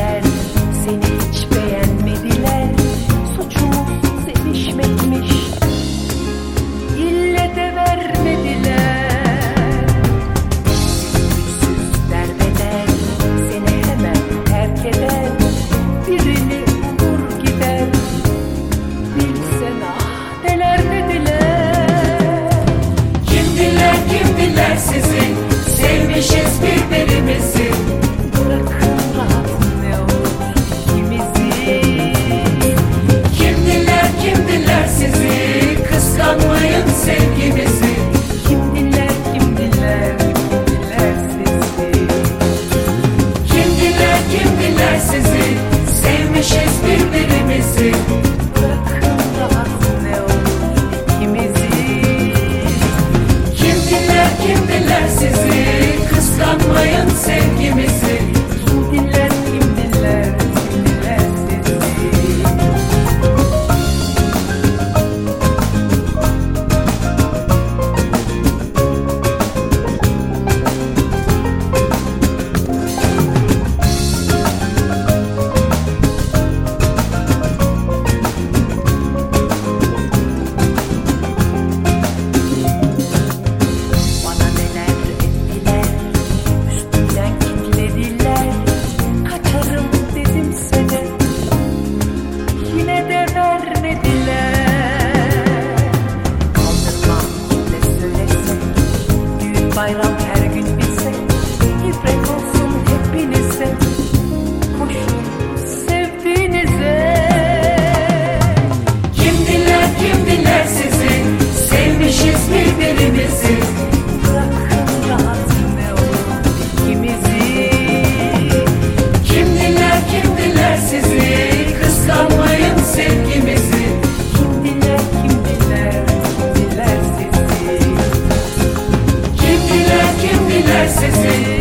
Yeah. bayram her gün bitse ibret olsun hepinize. see.